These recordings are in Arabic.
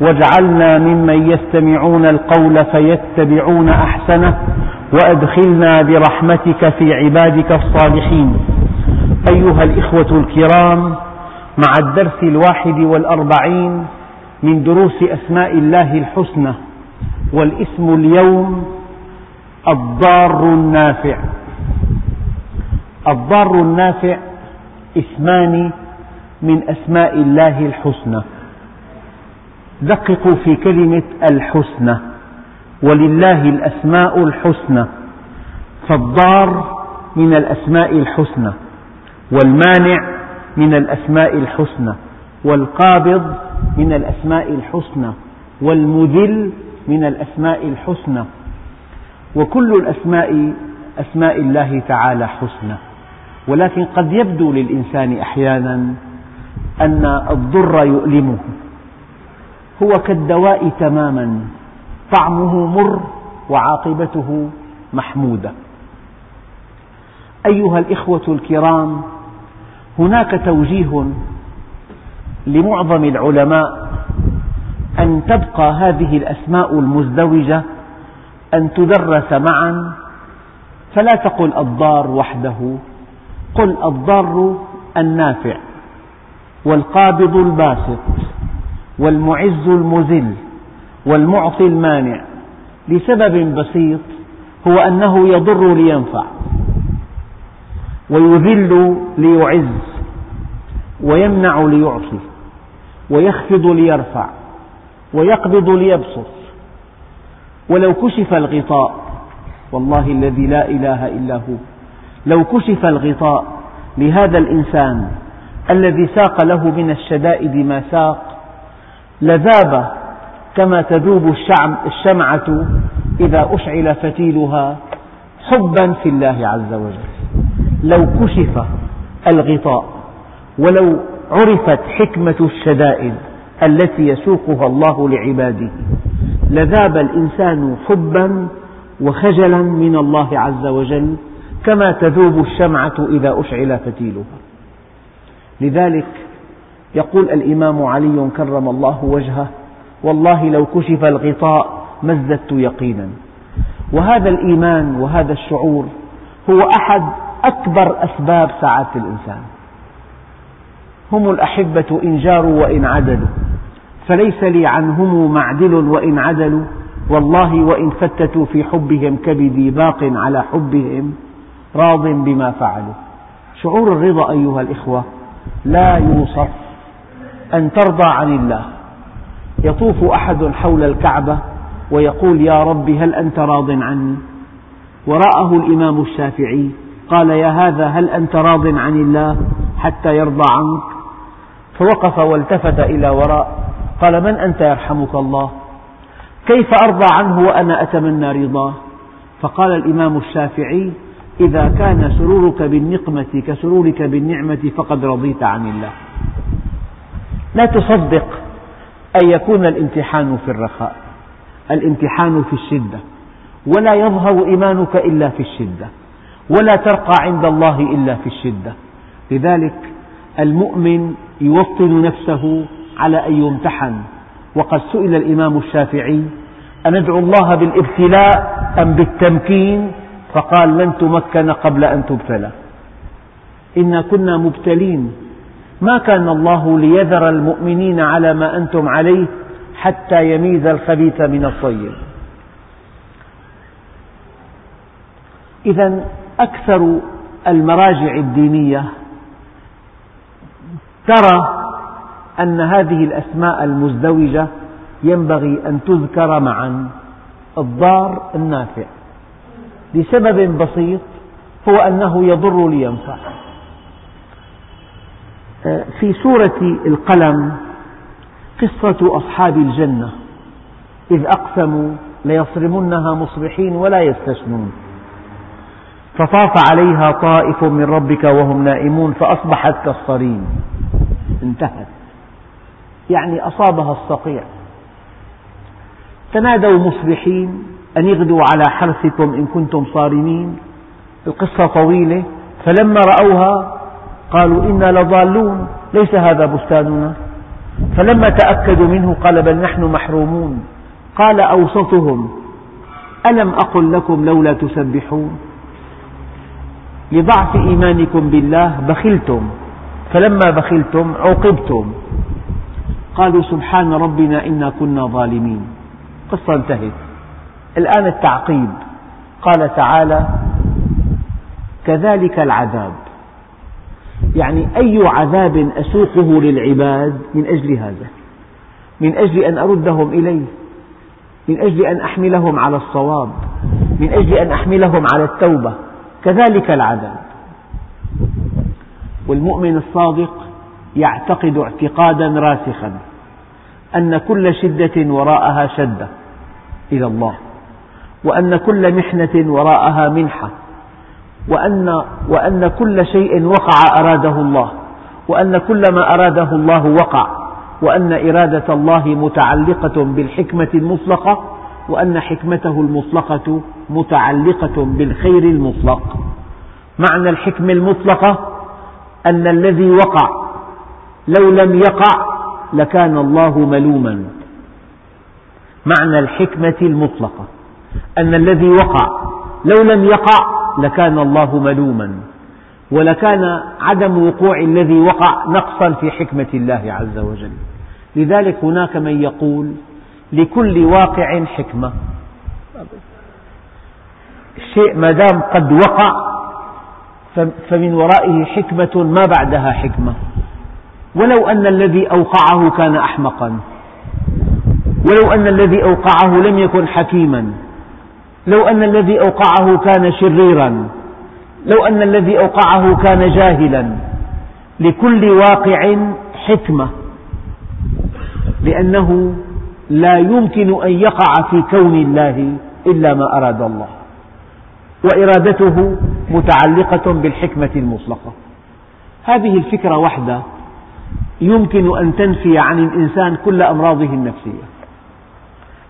واجعلنا ممن يستمعون القول فيتبعون أحسنه وأدخلنا برحمتك في عبادك الصالحين. أيها الإخوة الكرام مع الدرس الواحد والأربعين من دروس أسماء الله الحسنى والاسم اليوم الضار النافع. الضار النافع اسمان من أسماء الله الحسنى. دققوا في كلمة الحسنى ولله الأسماء الحسنى فالضار من الأسماء الحسنى والمانع من الأسماء الحسنى والقابض من الأسماء الحسنى والمذل من الأسماء الحسنى وكل الأسماء أسماء الله تعالى حسنى. ولكن قد يبدو للإنسان أحيانا أن الضر يؤلمه. هو كالدواء تماما. طعمه مر وعاقبته محمودة. أيها الإخوة الكرام هناك توجيه لمعظم العلماء أن تبقى هذه الأسماء المزدوجة أن تدرس معا. فلا تقل الضار وحده قل الضار النافع والقابض الباسط. والمعز المذل والمعطي المانع لسبب بسيط هو أنه يضر لينفع ويذل ليعز ويمنع ليعطي ويخفض ليرفع ويقبض ليبسط ولو كشف الغطاء والله الذي لا إله إلا هو لو كشف الغطاء لهذا الإنسان الذي ساق له من الشدائد ما ساق لذاب كما تذوب الشمعة إذا أشعل فتيلها حبا في الله عز وجل. لو كشف الغطاء ولو عرفت حكمة الشدائد التي يسوقها الله لعباده لذاب الإنسان حبا وخجلا من الله عز وجل كما تذوب الشمعة إذا أشعل فتيلها. لذلك يقول الإمام علي كرم الله وجهه والله لو كشف الغطاء ما ازددت يقينا. وهذا الإيمان وهذا الشعور هو أحد أكبر أسباب سعادة الإنسان. هم الأحبة إن جاروا وإن عدلوا فليس لي عنهم معدل وإن عدلوا. والله وإن فتتوا في حبهم كبدي باق على حبهم راض بما فعلوا. شعور الرضا أيها الإخوة لا يوصف أن ترضى عن الله. يطوف أحد حول الكعبة ويقول يا رب هل أنت راض عني؟ ورآه الإمام الشافعي قال يا هذا هل أنت راض عن الله حتى يرضى عنك؟ فوقف والتفت إلى وراء قال من أنت يرحمك الله؟ كيف أرضى عنه وأنا أتمنى رضاه؟ فقال الإمام الشافعي إذا كان سرورك بالنقمة كسرورك بالنعمة فقد رضيت عن الله. لا تصدق أن يكون الامتحان في الرخاء الامتحان في الشدة ولا يظهر إيمانك إلا في الشدة ولا ترقى عند الله إلا في الشدة. لذلك المؤمن يوطن نفسه على أن يمتحن. وقد سئل الإمام الشافعي أندعو الله بالابتلاء أم بالتمكين؟ فقال لن تمكن قبل أن تبتلى. إنا كنا مبتلين. ما كان الله ليذر المؤمنين على ما أنتم عليه حتى يميز الخبيث من الطيب. إذا أكثر المراجع الدينية ترى أن هذه الأسماء المزدوجة ينبغي أن تذكر معا. الضار النافع. لسبب بسيط هو أنه يضر لينفع. في سورة القلم قصة أصحاب الجنة إذ أقسموا ليصرمنها مصبحين ولا يستثنون فطاف عليها طائف من ربك وهم نائمون فأصبحت كالصريم. انتهت. يعني أصابها الصقيع. تنادوا مصبحين أن اغدوا على حرثكم إن كنتم صارمين. القصة طويلة فلما رأوها قالوا إنا لضالون ليس هذا بستاننا. فلما تأكدوا منه قال بل نحن محرومون. قال أوسطهم ألم أقل لكم لولا تسبحون؟ لضعف إيمانكم بالله بخلتم فلما بخلتم عوقبتم. قالوا سبحان ربنا إنا كنا ظالمين. قصة انتهت. الآن التعقيب. قال تعالى كذلك العذاب. يعني أي عذاب أسوقه للعباد من أجل هذا؟ من أجل أن أردهم إليه؟ من أجل أن أحملهم على الصواب؟ من أجل أن أحملهم على التوبة؟ كذلك العذاب. والمؤمن الصادق يعتقد اعتقادا راسخا أن كل شدة وراءها شدة إلى الله وأن كل محنة وراءها منحة وأن, وأن كل شيء وقع أراده الله وأن كل ما أراده الله وقع وأن إرادة الله متعلقة بالحكمة المطلقة وأن حكمته المطلقة متعلقة بالخير المطلق. معنى الحكمة المطلقة أن الذي وقع لو لم يقع لكان الله ملوما. معنى الحكمة المطلقة أن الذي وقع لو لم يقع لكان الله ملوما ولكان عدم وقوع الذي وقع نقصا في حكمة الله عز وجل. لذلك هناك من يقول لكل واقع حكمة الشيء ما دام قد وقع فمن ورائه حكمة ما بعدها حكمة. ولو أن الذي أوقعه كان أحمقا ولو أن الذي أوقعه لم يكن حكيما لو أن الذي أوقعه كان شريرا لو أن الذي أوقعه كان جاهلا لكل واقع حكمة لأنه لا يمكن أن يقع في كون الله إلا ما أراد الله. وإرادته متعلقة بالحكمة المطلقة. هذه الفكرة وحدها يمكن أن تنفي عن الإنسان كل أمراضه النفسية.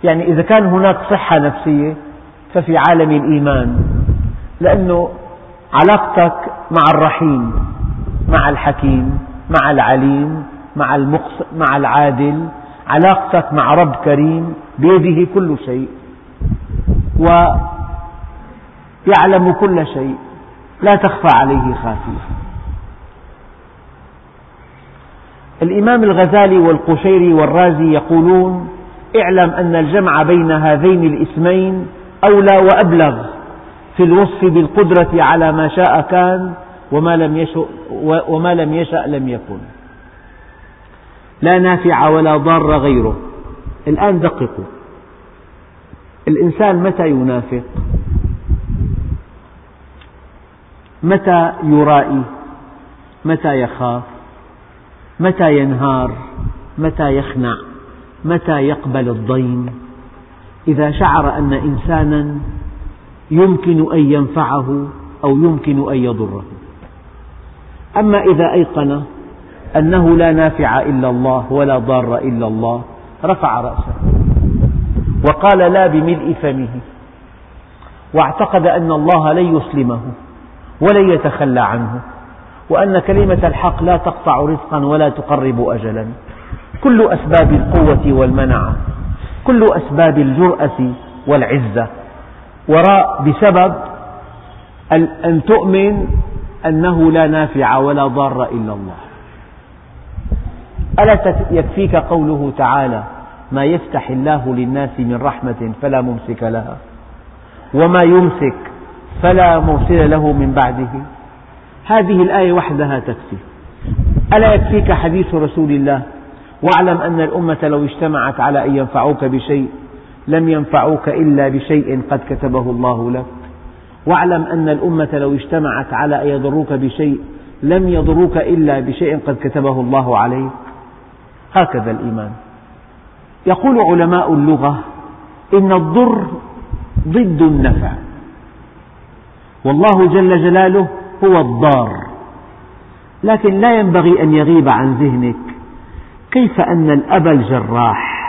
يعني إذا كان هناك صحة نفسية ففي عالم الإيمان لأنه علاقتك مع الرحيم مع الحكيم مع العليم مع, مع العادل علاقتك مع رب كريم بيده كل شيء ويعلم كل شيء لا تخفى عليه خافية. الإمام الغزالي والقشيري والرازي يقولون اعلم أن الجمع بين هذين الاسمين أولى وأبلغ في الوصف بالقدرة على ما شاء كان وما لم يشأ, وما لم يشأ لم يكن. لا نافع ولا ضار غيره. الآن دققوا. الإنسان متى ينافق؟ متى يرائي؟ متى يخاف؟ متى ينهار؟ متى يخنع؟ متى يقبل الضيم؟ إذا شعر أن إنسانا يمكن أن ينفعه أو يمكن أن يضره. أما إذا أيقن أنه لا نافع إلا الله ولا ضار إلا الله رفع رأسه وقال لا بملء فمه واعتقد أن الله لن يسلمه ولن يتخلى عنه وأن كلمة الحق لا تقطع رزقا ولا تقرب أجلا. كل أسباب القوة والمنعة كل أسباب الجرأة والعزة. وراء بسبب أن تؤمن أنه لا نافع ولا ضار إلا الله. ألا يكفيك قوله تعالى ما يفتح الله للناس من رحمة فلا ممسك لها وما يمسك فلا مرسل له من بعده. هذه الآية وحدها تكفي. ألا يكفيك حديث رسول الله واعلم أن الأمة لو اجتمعت على أن ينفعوك بشيء لم ينفعوك إلا بشيء قد كتبه الله لك. واعلم أن الأمة لو اجتمعت على أن يضروك بشيء لم يضروك إلا بشيء قد كتبه الله عليك. هكذا الإيمان. يقول علماء اللغة إن الضر ضد النفع. والله جل جلاله هو الضار. لكن لا ينبغي أن يغيب عن ذهنك. كيف أن الأب الجراح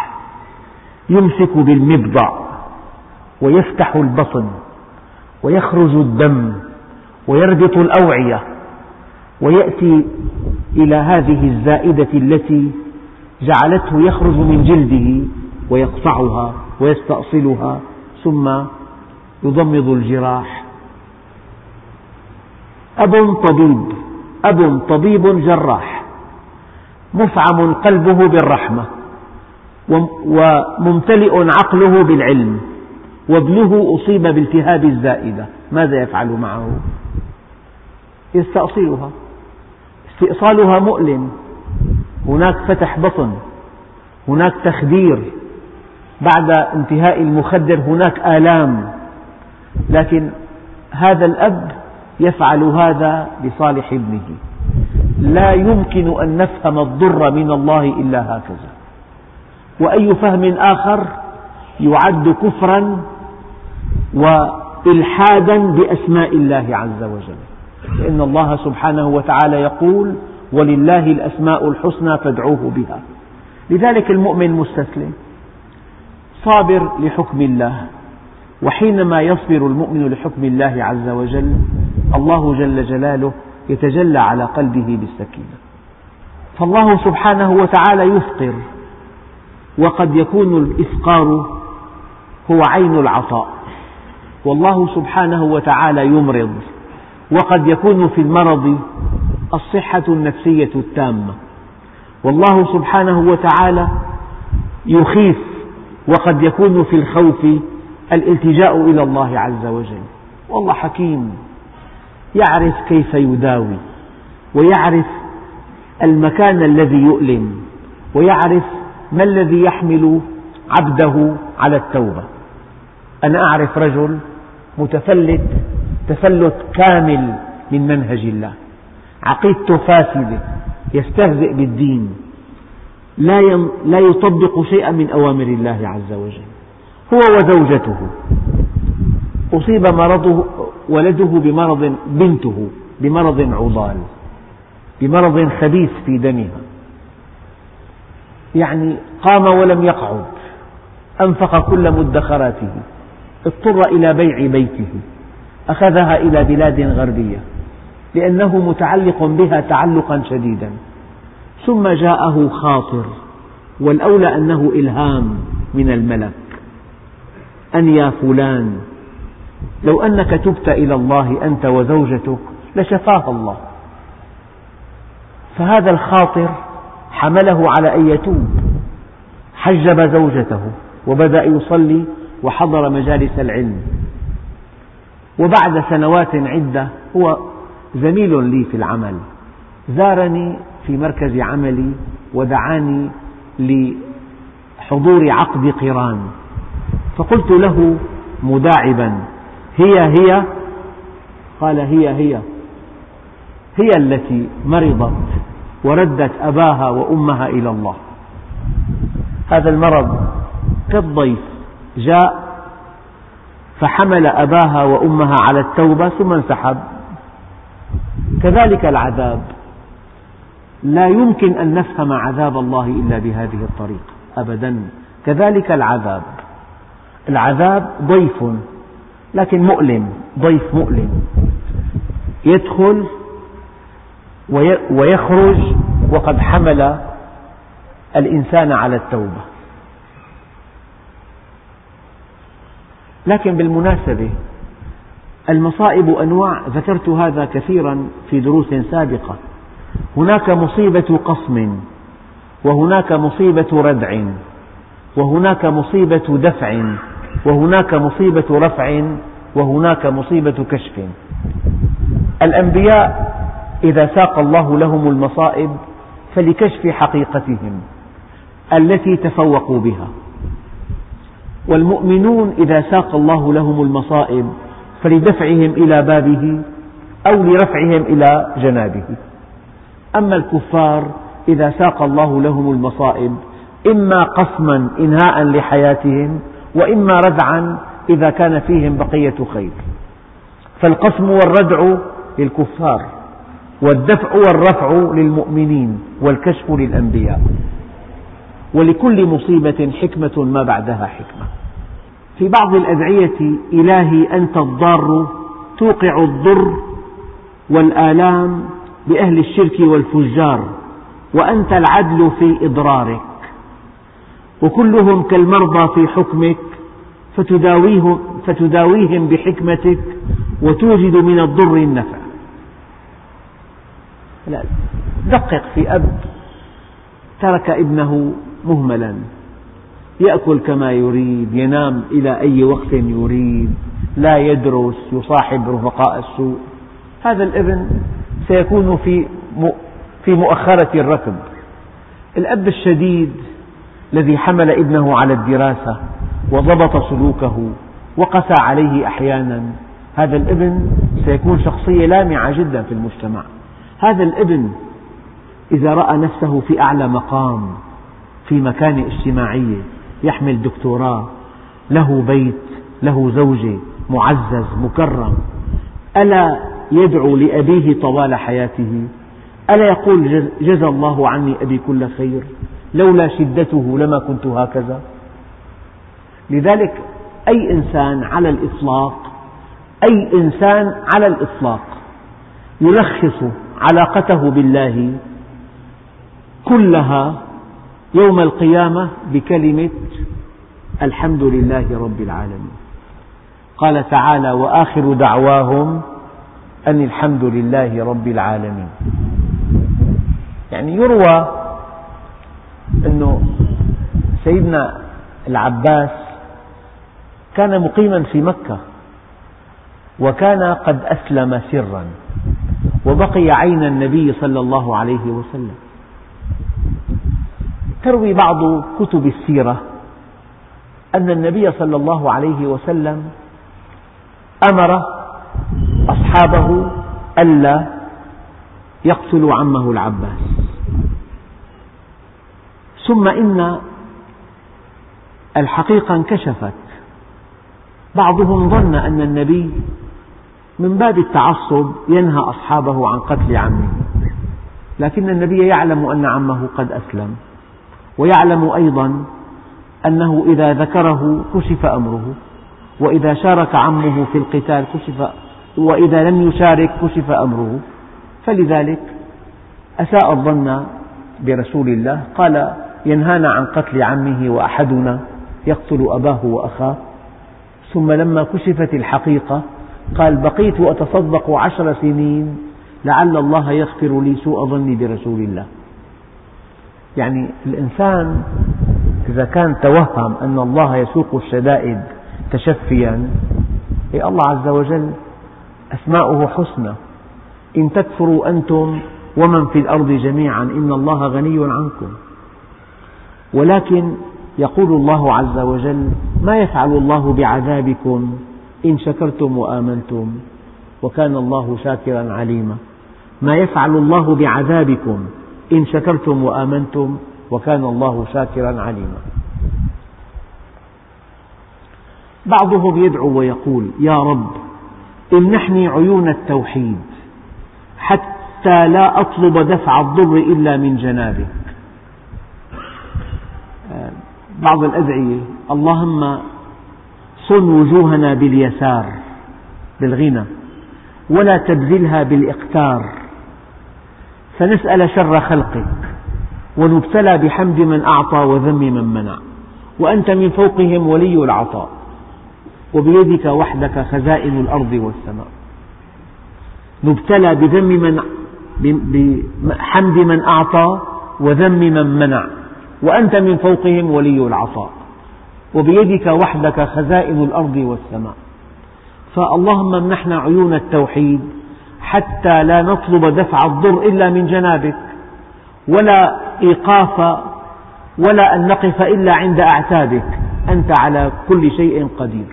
يمسك بالمبضع ويفتح البطن ويخرج الدم ويربط الأوعية ويأتي إلى هذه الزائدة التي جعلته يخرج من جلده ويقطعها ويستأصلها ثم يضمد الجراح. أب طبيب أب طبيب جراح. مفعم قلبه بالرحمة وممتلئ عقله بالعلم وابنه أصيب بالتهاب الزائدة. ماذا يفعل معه؟ يستأصلها. استئصالها مؤلم. هناك فتح بطن. هناك تخدير. بعد انتهاء المخدر هناك آلام. لكن هذا الأب يفعل هذا لصالح ابنه. لا يمكن أن نفهم الضر من الله إلا هكذا. وأي فهم آخر يعد كفرا وإلحادا بأسماء الله عز وجل. لأن الله سبحانه وتعالى يقول ولله الأسماء الحسنى فادعوه بها. لذلك المؤمن مستسلم صابر لحكم الله. وحينما يصبر المؤمن لحكم الله عز وجل الله جل جلاله يتجلى على قلبه بالسكينة. فالله سبحانه وتعالى يفقر وقد يكون الإفقار هو عين العطاء. والله سبحانه وتعالى يمرض وقد يكون في المرض الصحة النفسية التامة. والله سبحانه وتعالى يخيف وقد يكون في الخوف الالتجاء إلى الله عز وجل. والله حكيم. يعرف كيف يداوي ويعرف المكان الذي يؤلم ويعرف ما الذي يحمل عبده على التوبة. أنا أعرف رجل متفلت تفلت كامل من منهج الله. عقيدته فاسدة يستهزئ بالدين. لا يطبق شيئا من أوامر الله عز وجل. هو وزوجته. أصيب مرضه ولده بمرض بنته بمرض عضال بمرض خبيث في دمها. يعني قام ولم يقعد أنفق كل مدخراته اضطر إلى بيع بيته أخذها إلى بلاد غربية لأنه متعلق بها تعلقا شديدا. ثم جاءه خاطر والأولى أنه إلهام من الملك أن يا فلان لو أنك تبت إلى الله أنت وزوجتك لشفاها الله. فهذا الخاطر حمله على أن يتوب. حجب زوجته وبدأ يصلي وحضر مجالس العلم. وبعد سنوات عدة هو زميل لي في العمل. زارني في مركز عملي ودعاني لحضور عقد قران. فقلت له مداعبا. هي هي قال هي هي هي التي مرضت وردت أباها وأمها إلى الله. هذا المرض كالضيف جاء فحمل أباها وأمها على التوبة ثم انسحب. كذلك العذاب. لا يمكن أن نفهم عذاب الله إلا بهذه الطريقة أبدا. كذلك العذاب. العذاب ضيف. لكن مؤلم ضيف مؤلم. يدخل ويخرج وقد حمل الإنسان على التوبة. لكن بالمناسبة المصائب أنواع ذكرت هذا كثيرا في دروس سابقة. هناك مصيبة قصم وهناك مصيبة ردع وهناك مصيبة دفع. وهناك مصيبة رفع وهناك مصيبة كشف. الأنبياء إذا ساق الله لهم المصائب فلكشف حقيقتهم التي تفوقوا بها. والمؤمنون إذا ساق الله لهم المصائب فلدفعهم إلى بابه أو لرفعهم إلى جنابه. أما الكفار إذا ساق الله لهم المصائب إما قسما إنهاء لحياتهم وإما ردعا إذا كان فيهم بقية خير. فالقسم والردع للكفار والدفع والرفع للمؤمنين والكشف للأنبياء. ولكل مصيبة حكمة ما بعدها حكمة. في بعض الأدعية إلهي أنت الضار توقع الضر والآلام بأهل الشرك والفجار وأنت العدل في إضرارك وكلهم كالمرضى في حكمك فتداويهم, فتداويهم بحكمتك وتوجد من الضر النفع. لا دقق في أب ترك ابنه مهملا. يأكل كما يريد ينام إلى أي وقت يريد لا يدرس يصاحب رفقاء السوء. هذا الابن سيكون في في مؤخرة الركب. الأب الشديد الذي حمل ابنه على الدراسة وضبط سلوكه وقسى عليه أحيانا. هذا الابن سيكون شخصية لامعة جدا في المجتمع. هذا الابن إذا رأى نفسه في أعلى مقام في مكانة اجتماعية يحمل دكتوراه له بيت له زوجة معزز مكرم ألا يدعو لأبيه طوال حياته؟ ألا يقول جزى الله عني أبي كل خير؟ لولا شدته لما كنت هكذا. لذلك أي إنسان على الإطلاق أي إنسان على الإطلاق يلخص علاقته بالله كلها يوم القيامة بكلمة الحمد لله رب العالمين. قال تعالى وآخر دعواهم أن الحمد لله رب العالمين. يعني يروى أنه سيدنا العباس كان مقيما في مكة وكان قد أسلم سرا وبقي عين النبي صلى الله عليه وسلم. تروي بعض كتب السيرة أن النبي صلى الله عليه وسلم أمر أصحابه ألا يقتلوا عمه العباس. ثم إن الحقيقة انكشفت. بعضهم ظن أن النبي من باب التعصب ينهى أصحابه عن قتل عمه لكن النبي يعلم أن عمه قد أسلم ويعلم أيضا أنه إذا ذكره كشف أمره وإذا شارك عمه في القتال كشف وإذا لم يشارك كشف أمره. فلذلك أساء الظن برسول الله قال ينهانا عن قتل عمه وأحدنا يقتل أباه وأخاه. ثم لما كشفت الحقيقة قال بقيت أتصدق عشر سنين لعل الله يغفر لي سوء ظني برسول الله. يعني الإنسان إذا كان توهم أن الله يسوق الشدائد تشفيا الله عز وجل أسماؤه حسنى. إن تكفروا أنتم ومن في الأرض جميعا إن الله غني عنكم. ولكن يقول الله عز وجل ما يفعل الله بعذابكم إن شكرتم وآمنتم وكان الله شاكرا عليما. ما يفعل الله بعذابكم إن شكرتم وآمنتم وكان الله شاكرا عليما. بعضهم يدعو ويقول يا رب امنحني عيون التوحيد حتى لا أطلب دفع الضر إلا من جنابك بعض الأدعية. اللهم صن وجوهنا باليسار بالغنى ولا تبذلها بالإقتار. فنسأل شر خلقك ونبتلى بحمد من أعطى وذم من منع. وأنت من فوقهم ولي العطاء. وبيدك وحدك خزائن الأرض والسماء. نبتلى بذم من بحمد من أعطى وذم من منع. وأنت من فوقهم ولي العطاء وبيدك وحدك خزائن الأرض والسماء. فاللهم امنحنا عيون التوحيد حتى لا نطلب دفع الضر إلا من جنابك ولا إيقاف ولا أن نقف إلا عند أعتابك. أنت على كل شيء قدير.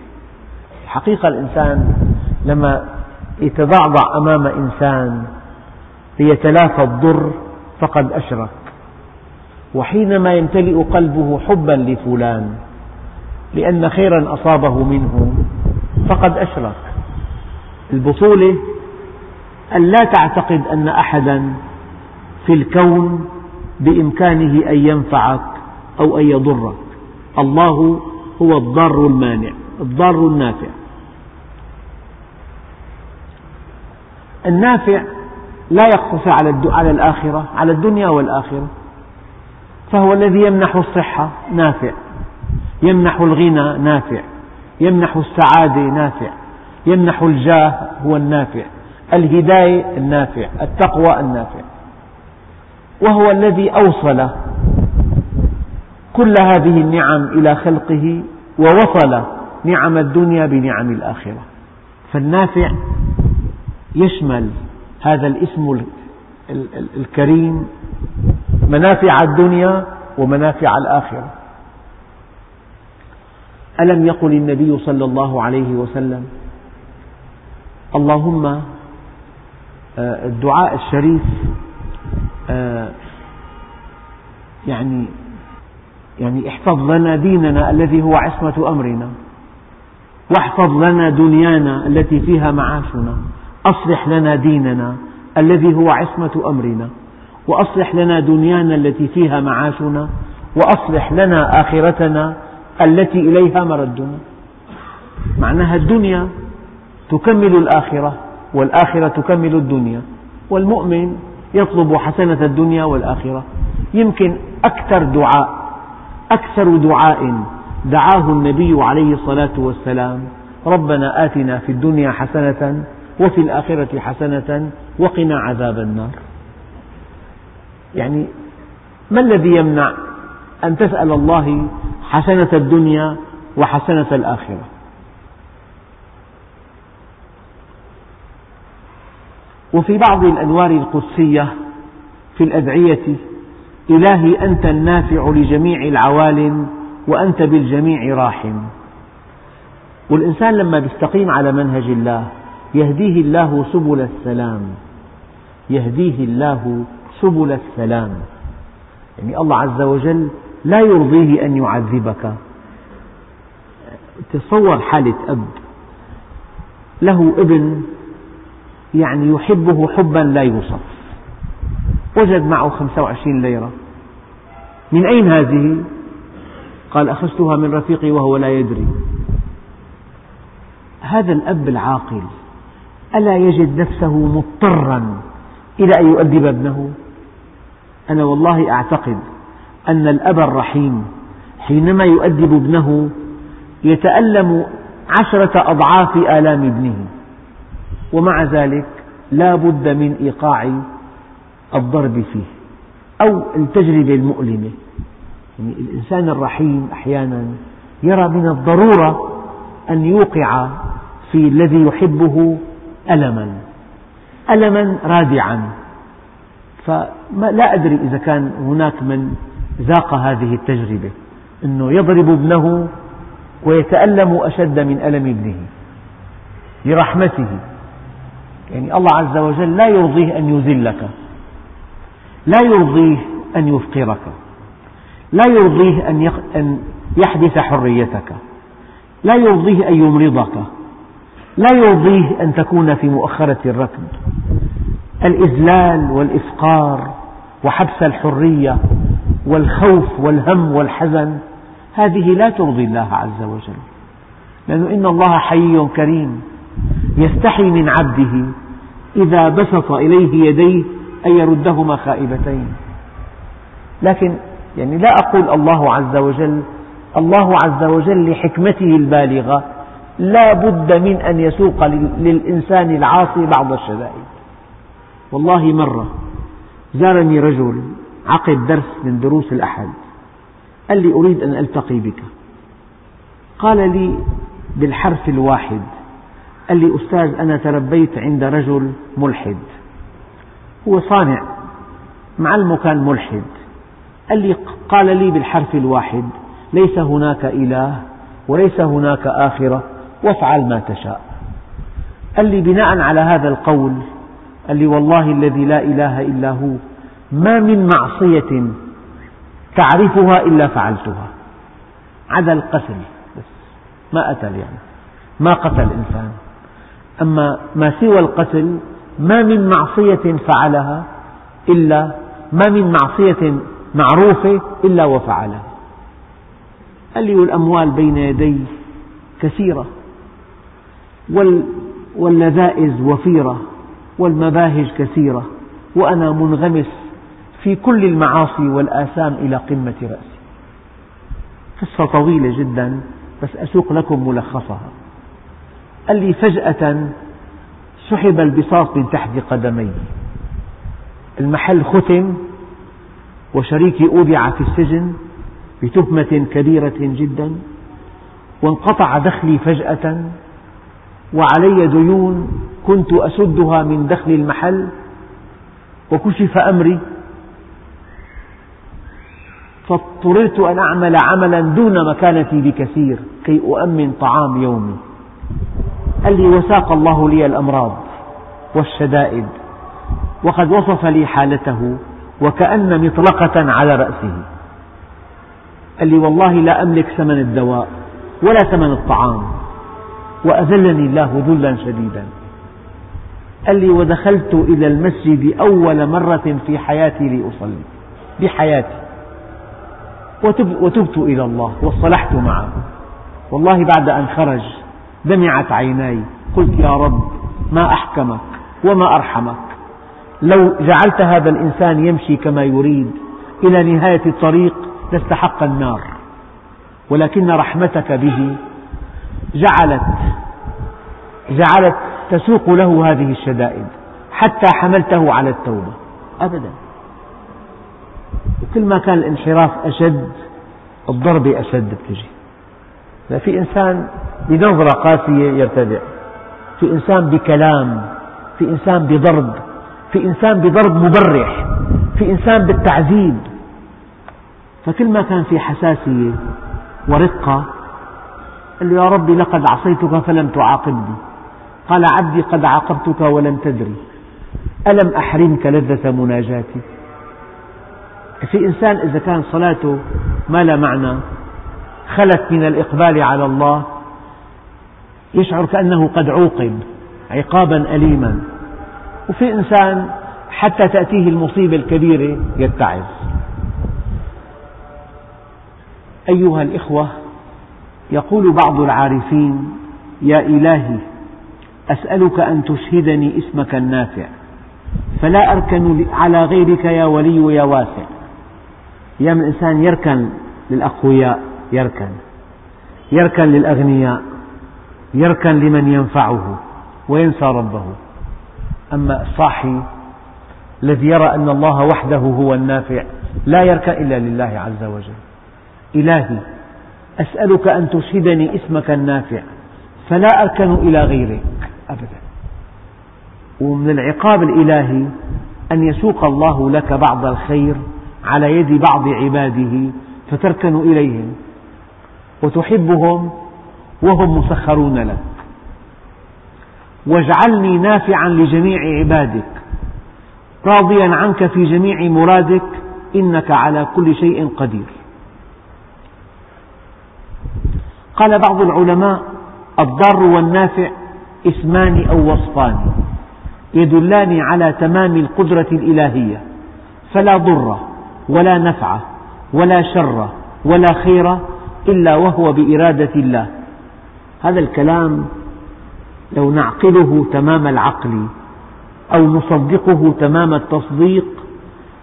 حقيقة الإنسان لما يتضعضع أمام إنسان ليتلافى الضر فقد أشرك. وحينما يمتلئ قلبه حبا لفلان لأن خيرا أصابه منه فقد أشرك. البطولة أن لا تعتقد أن أحدا في الكون بإمكانه أن ينفعك أو أن يضرك. الله هو الضار المانع الضار النافع. النافع لا يقتصر على الآخرة على الدنيا والآخرة. فهو الذي يمنح الصحة نافع. يمنح الغنى نافع. يمنح السعادة نافع. يمنح الجاه هو النافع. الهداية النافع. التقوى النافع. وهو الذي أوصل كل هذه النعم إلى خلقه ووصل نعم الدنيا بنعم الآخرة. فالنافع يشمل هذا الاسم الكريم منافع الدنيا ومنافع الآخرة. ألم يقل النبي صلى الله عليه وسلم اللهم آه، الدعاء الشريف آه، يعني يعني احفظ لنا ديننا الذي هو عصمة أمرنا واحفظ لنا دنيانا التي فيها معاشنا أصلح لنا ديننا الذي هو عصمة أمرنا. وأصلح لنا دنيانا التي فيها معاشنا وأصلح لنا آخرتنا التي إليها مردنا. معناها الدنيا تكمل الآخرة والآخرة تكمل الدنيا. والمؤمن يطلب حسنة الدنيا والآخرة. يمكن أكثر دعاء أكثر دعاء دعاه النبي عليه الصلاة والسلام. ربنا آتنا في الدنيا حسنة وفي الآخرة حسنة وقنا عذاب النار. يعني ما الذي يمنع أن تسأل الله حسنة الدنيا وحسنة الآخرة؟ وفي بعض الأنوار القدسية في الأدعية إلهي أنت النافع لجميع العوالم وأنت بالجميع راحم. والإنسان لما يستقيم على منهج الله يهديه الله سبل السلام. يهديه الله سبل السلام. يعني الله عز وجل لا يرضيه أن يعذبك. تصور حالة أب. له ابن يعني يحبه حبا لا يوصف. وجد معه خمسة وعشرين ليرة. من أين هذه؟ قال أخذتها من رفيقي وهو لا يدري. هذا الأب العاقل ألا يجد نفسه مضطرا إلى أن يؤدب ابنه؟ أنا والله أعتقد أن الأب الرحيم حينما يؤدب ابنه يتألم عشرة أضعاف آلام ابنه ومع ذلك لا بد من إيقاع الضرب فيه أو التجربة المؤلمة. يعني الإنسان الرحيم أحيانا يرى من الضرورة أن يوقع في الذي يحبه ألما ألما رادعا. فلا أدري إذا كان هناك من ذاق هذه التجربة أنه يضرب ابنه ويتألم أشد من ألم ابنه لرحمته يعني الله عز وجل لا يرضيه أن يذلك لا يرضيه أن يفقرك لا يرضيه أن يحدث حريتك لا يرضيه أن يمرضك لا يرضيه أن تكون في مؤخرة الركب. الإذلال والإفقار وحبس الحرية والخوف والهم والحزن هذه لا ترضي الله عز وجل. لأن إن الله حي كريم يستحي من عبده إذا بسط إليه يديه أن يردهما خائبتين. لكن يعني لا أقول الله عز وجل الله عز وجل لحكمته البالغة لا بد من أن يسوق للإنسان العاصي بعض الشدائد. والله مرة زارني رجل عقد درس من دروس الأحد. قال لي أريد أن ألتقي بك. قال لي بالحرف الواحد. قال لي أستاذ أنا تربيت عند رجل ملحد. هو صانع معلمه كان ملحد. قال لي قال لي بالحرف الواحد ليس هناك إله وليس هناك آخرة وافعل ما تشاء. قال لي بناء على هذا القول قال لي والله الذي لا إله إلا هو ما من معصية تعرفها إلا فعلتها. عدا القتل بس ما قتل يعني ما قتل إنسان. أما ما سوى القتل ما من معصية فعلها إلا ما من معصية معروفة إلا وفعلها. قال لي والأموال بين يدي كثيرة واللذائذ وفيرة. والمباهج كثيرة وأنا منغمس في كل المعاصي والآثام إلى قمة رأسي. قصة طويلة جدا بس أسوق لكم ملخصها. قال لي فجأة سحب البساط من تحت قدمي. المحل ختم وشريكي أودع في السجن بتهمة كبيرة جدا وانقطع دخلي فجأة وعلي ديون كنت أسدها من دخل المحل وكشف أمري. فاضطررت أن أعمل عملا دون مكانتي بكثير كي أؤمن طعام يومي. قال لي وساق الله لي الأمراض والشدائد وقد وصف لي حالته وكأن مطلقة على رأسه. قال لي والله لا أملك ثمن الدواء ولا ثمن الطعام وأذلني الله ذلا شديدا. قال لي ودخلت إلى المسجد أول مرة في حياتي لأصلي بحياتي. وتبت إلى الله واصطلحت معه. والله بعد أن خرج دمعت عيناي. قلت يا رب ما أحكمك وما أرحمك. لو جعلت هذا الإنسان يمشي كما يريد إلى نهاية الطريق لاستحق النار. ولكن رحمتك به جعلت جعلت تسوق له هذه الشدائد حتى حملته على التوبة. أبدا. وكل ما كان الانحراف أشد الضربة أشد بتجي. في إنسان بنظرة قاسية يرتدع. في إنسان بكلام في إنسان بضرب في إنسان بضرب مبرح في إنسان بالتعذيب. فكل ما كان في حساسية ورقة قال له يا ربي لقد عصيتك فلم تعاقبني. قال عبدي قد عاقبتك ولم تدري. ألم أحرمك لذة مناجاتي؟ في إنسان إذا كان صلاته ما لا معنى خلت من الإقبال على الله يشعر كأنه قد عوقب عقابا أليما. وفي إنسان حتى تأتيه المصيبة الكبيرة يتعظ. أيها الإخوة يقول بعض العارفين يا إلهي أسألك أن تشهدني اسمك النافع فلا أركن على غيرك يا ولي يا واسع. أيام الإنسان يركن للأقوياء يركن. يركن للأغنياء يركن لمن ينفعه وينسى ربه. أما الصاحي الذي يرى أن الله وحده هو النافع لا يركن إلا لله عز وجل. إلهي أسألك أن تشهدني اسمك النافع فلا أركن إلى غيرك. أبدا. ومن العقاب الإلهي أن يسوق الله لك بعض الخير على يد بعض عباده فتركن إليهم وتحبهم وهم مسخرون لك. واجعلني نافعا لجميع عبادك راضيا عنك في جميع مرادك إنك على كل شيء قدير. قال بعض العلماء الضار والنافع اسمان أو وصفان. يدلان على تمام القدرة الإلهية. فلا ضر ولا نفع ولا شر ولا خير إلا وهو بإرادة الله. هذا الكلام لو نعقله تمام العقل أو نصدقه تمام التصديق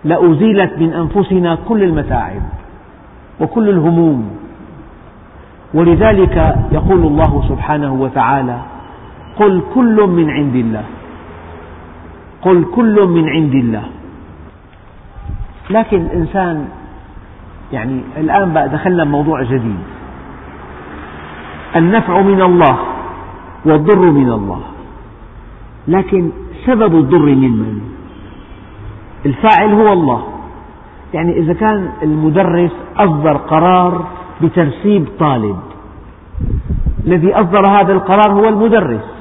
لأزيلت من أنفسنا كل المتاعب وكل الهموم. ولذلك يقول الله سبحانه وتعالى قل كل من عند الله. قل كل من عند الله. لكن الإنسان يعني الآن بقى دخلنا بموضوع جديد. النفع من الله والضر من الله. لكن سبب الضر من من؟ الفاعل هو الله. يعني إذا كان المدرس أصدر قرار بترسيب طالب. الذي أصدر هذا القرار هو المدرس.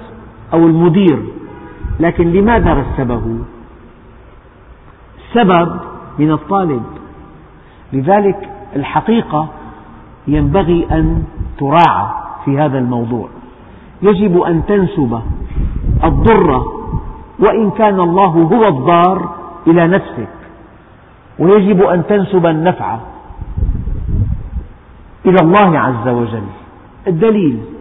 أو المدير لكن لماذا رسبه؟ السبب من الطالب. لذلك الحقيقة ينبغي أن تراعى في هذا الموضوع. يجب أن تنسب الضر وإن كان الله هو الضار إلى نفسك. ويجب أن تنسب النفع إلى الله عز وجل. الدليل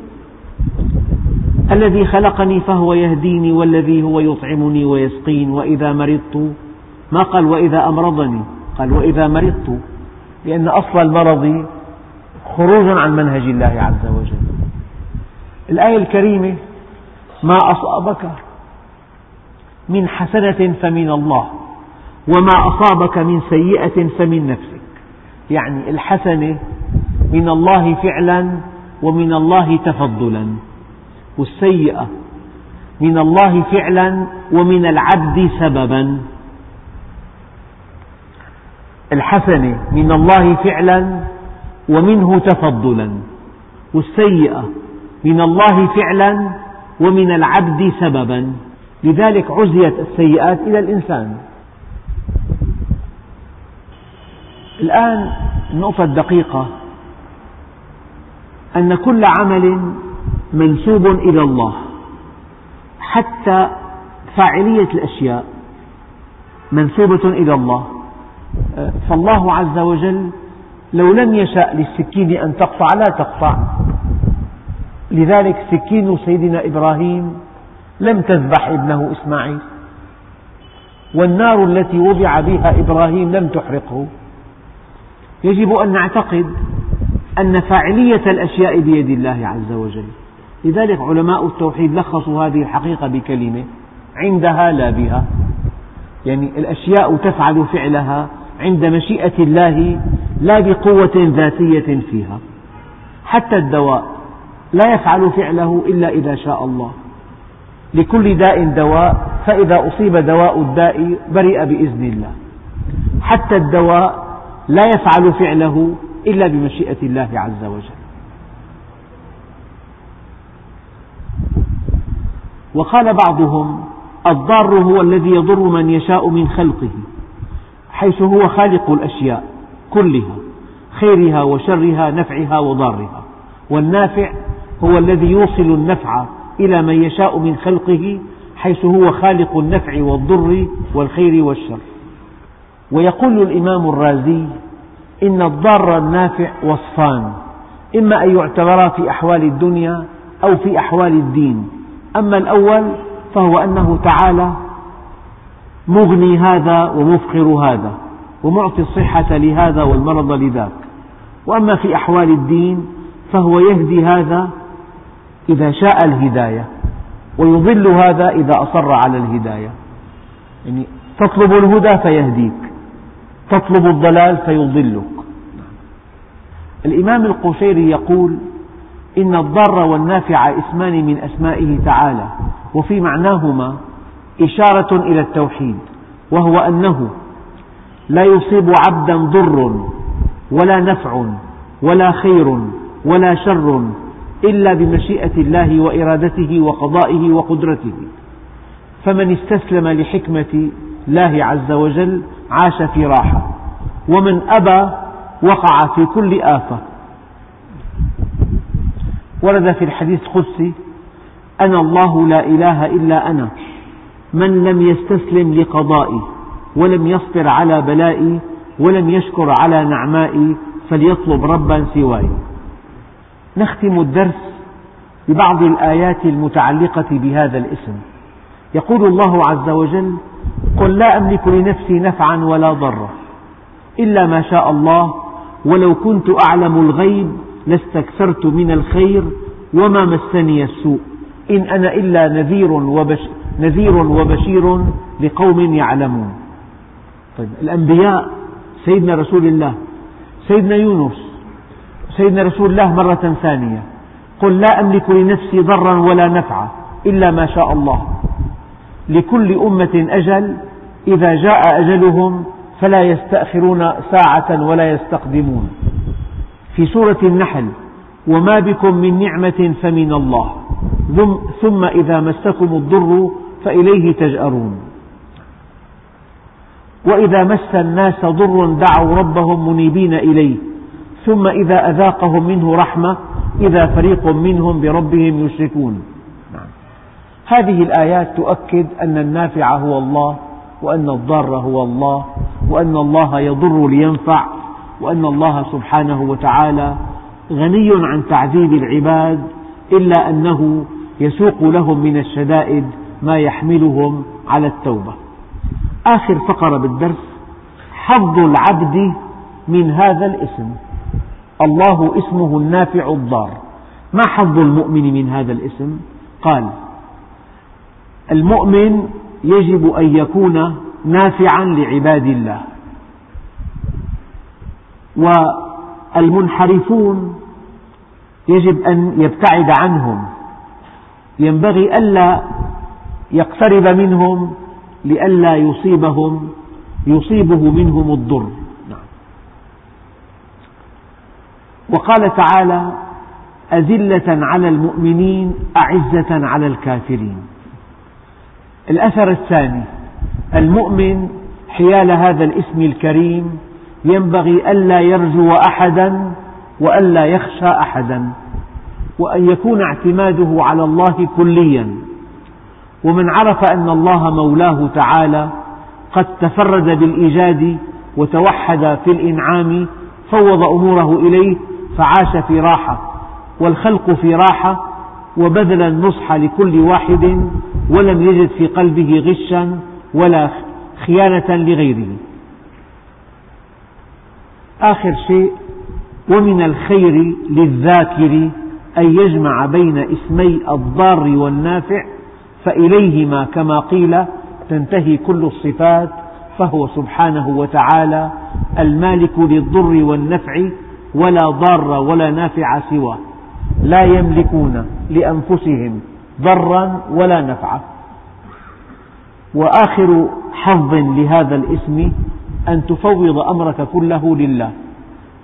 الذي خلقني فهو يهديني والذي هو يطعمني ويسقين وإذا مرضت ما قال وإذا أمرضني؟ قال وإذا مرضت. لأن أصل المرض خروج عن منهج الله عز وجل. الآية الكريمة ما أصابك من حسنة فمن الله وما أصابك من سيئة فمن نفسك. يعني الحسنة من الله فعلا ومن الله تفضلا. والسيئة. من الله فعلا ومن العبد سببا. الحسنة من الله فعلا ومنه تفضلا. والسيئة من الله فعلا ومن العبد سببا. لذلك عزيت السيئات إلى الإنسان. الآن النقطة الدقيقة. أن كل عمل منسوب إلى الله. حتى فاعلية الأشياء منسوبة إلى الله. فالله عز وجل لو لم يشأ للسكين أن تقطع لا تقطع. لذلك سكين سيدنا إبراهيم لم تذبح ابنه إسماعيل. والنار التي وضع بها إبراهيم لم تحرقه. يجب أن نعتقد أن فاعلية الأشياء بيد الله عز وجل. لذلك علماء التوحيد لخصوا هذه الحقيقة بكلمة عندها لا بها. يعني الأشياء تفعل فعلها عند مشيئة الله لا بقوة ذاتية فيها. حتى الدواء لا يفعل فعله إلا إذا شاء الله. لكل داء دواء فإذا أصيب دواء الداء برئ بإذن الله. حتى الدواء لا يفعل فعله إلا بمشيئة الله عز وجل. وقال بعضهم الضار هو الذي يضر من يشاء من خلقه حيث هو خالق الأشياء كلها خيرها وشرها نفعها وضارها والنافع هو الذي يوصل النفع إلى من يشاء من خلقه حيث هو خالق النفع والضر والخير والشر. ويقول الإمام الرازي إن الضار النافع وصفان إما أن يعتبرا في أحوال الدنيا أو في أحوال الدين. أما الأول فهو أنه تعالى مغني هذا ومفقر هذا ومعطي الصحة لهذا والمرض لذاك. وأما في أحوال الدين فهو يهدي هذا إذا شاء الهداية ويضل هذا إذا أصر على الهداية. يعني تطلب الهدى فيهديك تطلب الضلال فيضلك. الإمام القشيري يقول إن الضار والنافع اسمان من أسمائه تعالى وفي معناهما إشارة إلى التوحيد وهو أنه لا يصيب عبدا ضر ولا نفع ولا خير ولا شر إلا بمشيئة الله وإرادته وقضائه وقدرته. فمن استسلم لحكمة الله عز وجل عاش في راحة ومن أبى وقع في كل آفة. ورد في الحديث القدسي أنا الله لا إله إلا أنا. من لم يستسلم لقضائي ولم يصبر على بلائي ولم يشكر على نعمائي فليطلب ربا سواي. نختم الدرس ببعض الآيات المتعلقة بهذا الاسم. يقول الله عز وجل قل لا أملك لنفسي نفعا ولا ضرا إلا ما شاء الله ولو كنت أعلم الغيب لاستكثرت من الخير وما مسني السوء. إن أنا إلا نذير, وبش نذير وبشير لقوم يعلمون. طيب الأنبياء سيدنا رسول الله سيدنا يونس سيدنا رسول الله مرة ثانية قل لا أملك لنفسي ضرا ولا نفعا إلا ما شاء الله. لكل أمة أجل إذا جاء أجلهم فلا يستأخرون ساعة ولا يستقدمون. في سورة النحل وما بكم من نعمة فمن الله. ثم إذا مسكم الضر فإليه تجأرون. وإذا مس الناس ضر دعوا ربهم منيبين إليه. ثم إذا أذاقهم منه رحمة إذا فريق منهم بربهم يشركون. هذه الآيات تؤكد أن النافع هو الله وأن الضار هو الله وأن الله يضر لينفع وأن الله سبحانه وتعالى غني عن تعذيب العباد إلا أنه يسوق لهم من الشدائد ما يحملهم على التوبة. آخر فقرة بالدرس حظ العبد من هذا الاسم. الله اسمه النافع الضار. ما حظ المؤمن من هذا الاسم؟ قال المؤمن يجب أن يكون نافعا لعباد الله. والمنحرفون يجب أن يبتعد عنهم. ينبغي ألا يقترب منهم لئلا يصيبهم يصيبه منهم الضر. نعم. وقال تعالى أذلة على المؤمنين أعزة على الكافرين. الأثر الثاني المؤمن حيال هذا الاسم الكريم ينبغي ألا يرجو أحدا وألا يخشى أحدا وأن يكون اعتماده على الله كليا. ومن عرف أن الله مولاه تعالى قد تفرد بالإيجاد وتوحد في الإنعام فوض أموره إليه فعاش في راحة والخلق في راحة وبذل النصح لكل واحد ولم يجد في قلبه غشا ولا خيانة لغيره. آخر شيء ومن الخير للذاكر أن يجمع بين اسمي الضار والنافع فإليهما كما قيل تنتهي كل الصفات فهو سبحانه وتعالى المالك للضر والنفع ولا ضار ولا نافع سواه. لا يملكون لأنفسهم ضرا ولا نفعا. وآخر حظ لهذا الاسم أن تفوض أمرك كله لله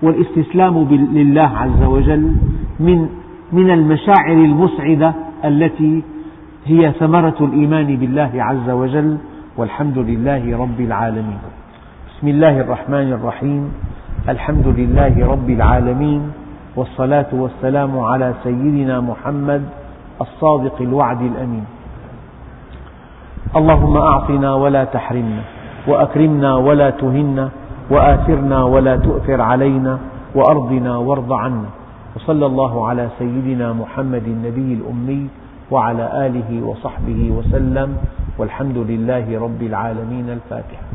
والاستسلام لله عز وجل من من المشاعر المسعدة التي هي ثمرة الإيمان بالله عز وجل والحمد لله رب العالمين. بسم الله الرحمن الرحيم. الحمد لله رب العالمين والصلاة والسلام على سيدنا محمد الصادق الوعد الأمين. اللهم أعطنا ولا تحرمنا. وأكرمنا ولا تهنا وآثرنا ولا تؤثر علينا وأرضنا وارض عنا وصلى الله على سيدنا محمد النبي الأمي وعلى آله وصحبه وسلم والحمد لله رب العالمين الفاتحة